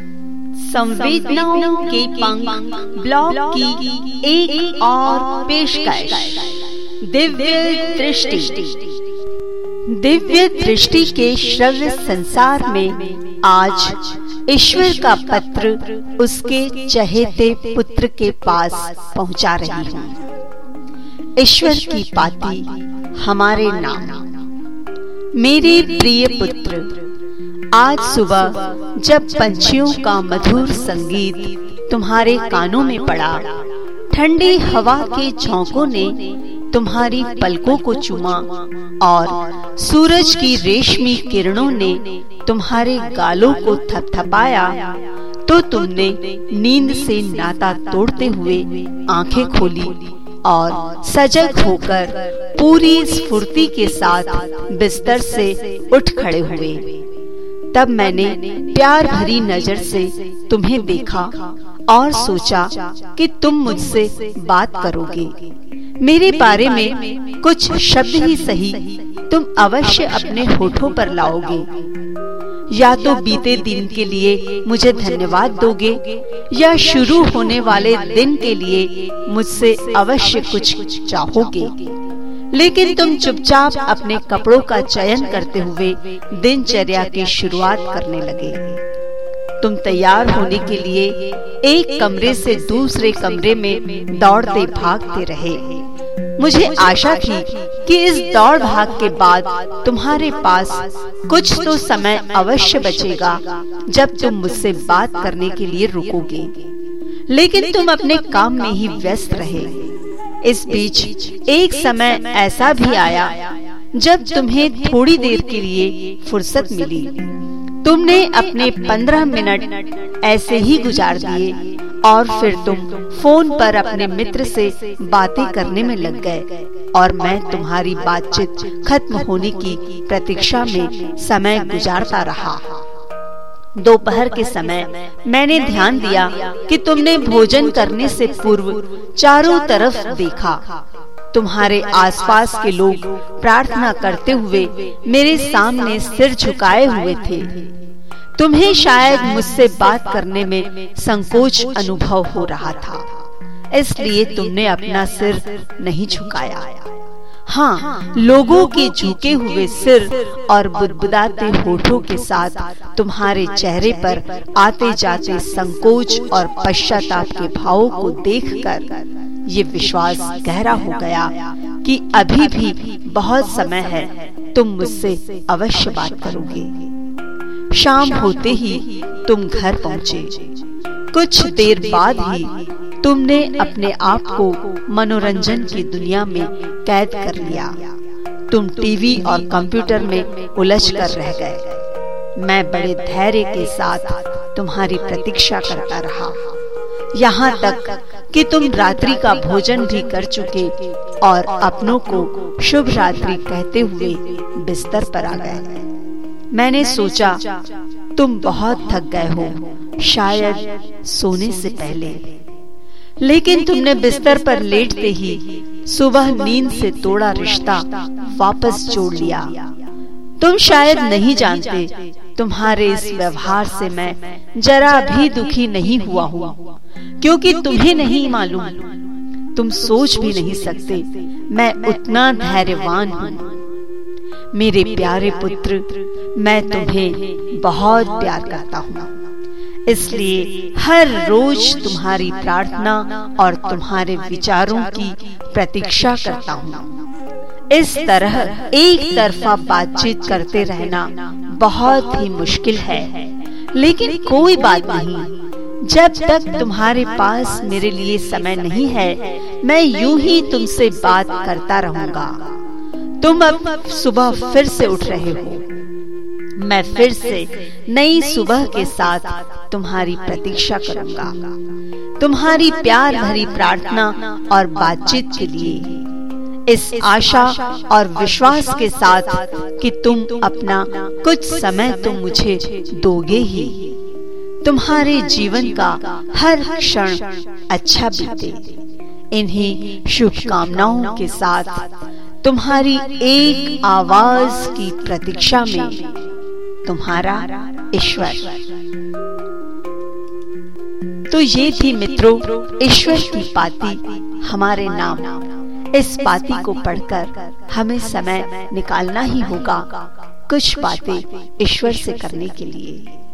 संवेदनाओं के पंख ब्लॉग की एक एक और पेशकश। दिव्य दृष्टि। दिव्य दृष्टि के श्रव्य संसार में आज ईश्वर का पत्र उसके चहेते पुत्र के पास पहुँचा रही हूँ। ईश्वर की पाती हमारे नाम। मेरे प्रिय पुत्र आज सुबह जब पंछियों का मधुर संगीत तुम्हारे कानों में पड़ा, ठंडी हवा के झोंकों ने तुम्हारी पलकों को चुमा और सूरज की रेशमी किरणों ने तुम्हारे गालों को थपथपाया तो तुमने नींद से नाता तोड़ते हुए आँखें खोली और सजग होकर पूरी स्फूर्ति के साथ बिस्तर से उठ खड़े हुए। तब मैंने प्यार भरी नज़र से तुम्हें देखा और सोचा कि तुम मुझसे बात करोगे। मेरे बारे में कुछ शब्द ही सही तुम अवश्य अपने होठों पर लाओगे। या तो बीते दिन के लिए मुझे धन्यवाद दोगे, या शुरू होने वाले दिन के लिए मुझसे अवश्य कुछ चाहोगे। लेकिन तुम चुपचाप अपने कपड़ों का चयन करते हुए दिनचर्या की शुरुआत करने लगे। तुम तैयार होने के लिए एक कमरे से दूसरे कमरे में दौड़ते भागते रहे। मुझे आशा थी कि इस दौड़ भाग के बाद तुम्हारे पास कुछ तो समय अवश्य बचेगा जब तुम मुझसे बात करने के लिए रुकोगे। लेकिन तुम अपने काम में ही व्यस्त रहे। इस बीच एक समय ऐसा भी आया जब तुम्हें थोड़ी देर के लिए फुर्सत मिली। तुमने अपने पंद्रह मिनट ऐसे ही गुजार दिए और फिर तुम फ़ोन पर अपने मित्र से बातें करने में लग गए और मैं तुम्हारी बातचीत खत्म होने की प्रतीक्षा में समय गुजारता रहा। दोपहर के समय मैंने ध्यान दिया कि तुमने भोजन करने से पूर्व चारों तरफ़ देखा। तुम्हारे आसपास के लोग प्रार्थना करते हुए मेरे सामने सिर झुकाए हुए थे। तुम्हें शायद मुझसे बात करने में संकोच अनुभव हो रहा था, इसलिए तुमने अपना सिर नहीं झुकाया। हाँ लोगों के झुके हुए सिर और बुदबुदाते होठों के साथ तुम्हारे चेहरे पर आते जाते संकोच और पश्चाताप के भावों को देखकर ये विश्वास गहरा हो गया कि अभी भी बहुत समय है, तुम मुझसे अवश्य बात करोगे। शाम होते ही तुम घर पहुँचे। कुछ देर बाद ही तुमने अपने आप को मनोरंजन की दुनिया में कैद कर लिया। तुम टीवी और कंप्यूटर में उलझ कर रह गए। मैं बड़े धैर्य के साथ तुम्हारी प्रतीक्षा करता रहा। यहाँ तक कि तुम रात्रि का भोजन भी कर चुके और अपनों को शुभ रात्रि कहते हुए बिस्तर पर आ गए। मैंने सोचा, तुम बहुत थक गए हो, शायद सोने से पहले। लेकिन तुमने बिस्तर पर लेटते ही सुबह नींद से तोड़ा रिश्ता वापस जोड़ लिया। तुम शायद नहीं जानते तुम्हारे इस व्यवहार से मैं जरा भी दुखी नहीं हुआ हूँ क्योंकि तुम्हें नहीं मालूम। तुम सोच भी नहीं सकते। मैं उतना धैर्यवान हूँ। मेरे प्यारे पुत्र मैं तुम्हें बहुत प्यार करता हूँ। इसलिए हर रोज तुम्हारी प्रार्थना और तुम्हारे विचारों की प्रतीक्षा करता हूँ। इस तरह एक तरफा बातचीत करते रहना बहुत ही मुश्किल है। लेकिन कोई बात नहीं, जब तक तुम्हारे पास मेरे लिए समय नहीं है, मैं यूँ ही तुमसे बात करता रहूँगा। तुम अब सुबह फिर से उठ रहे हो। मैं फिर से नई सुबह के साथ तुम्हारी प्रतीक्षा करूँगा। तुम्हारी प्यार भरी प्रार्थना और बातचीत के लिए। इस आशा और विश्वास के साथ कि तुम अपना कुछ समय तो मुझे दोगे ही। तुम्हारे जीवन का हर क्षण अच्छा बीते। इन्हीं शुभकामनाओं के साथ तुम्हारी एक आवाज़ की प्रतीक्षा में तुम्हारा ईश्वर। तो ये थी मित्रों, ईश्वर की पाती, हमारे नाम। इस पाती को पढ़कर हमें समय निकालना ही होगा कुछ बातें ईश्वर से करने के लिए।